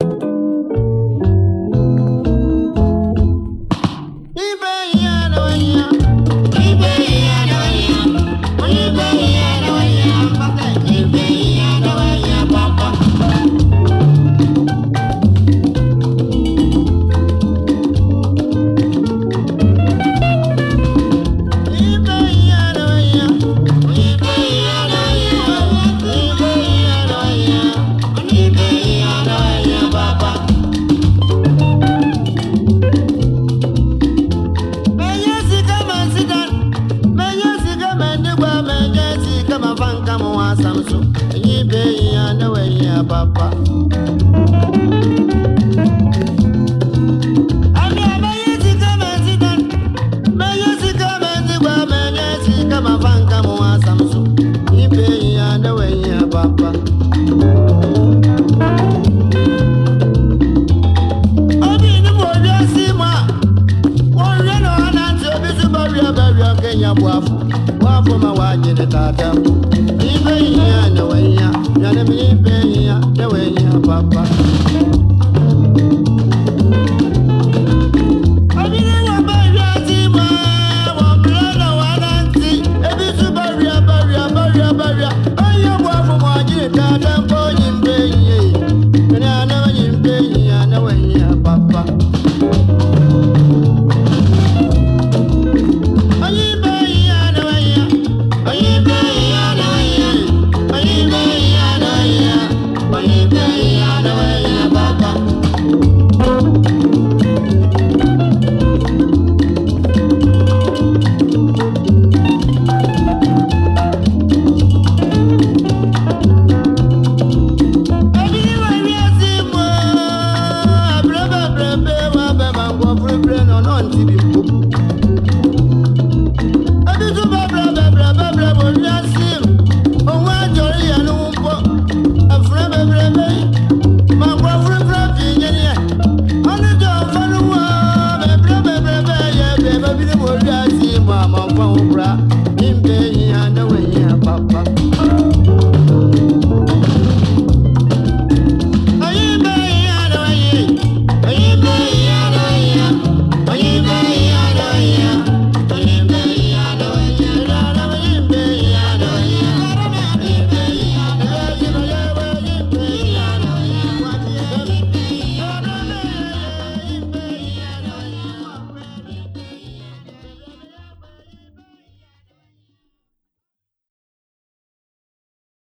Y veía. nigba me jesi kama fan kama wasamsu. Nyi be ya na we ya papa. Yìí yà dẹ̀wẹ̀ yìí yàrá mi ibẹ̀ yìí yà dẹ̀wẹ̀ yìí papa.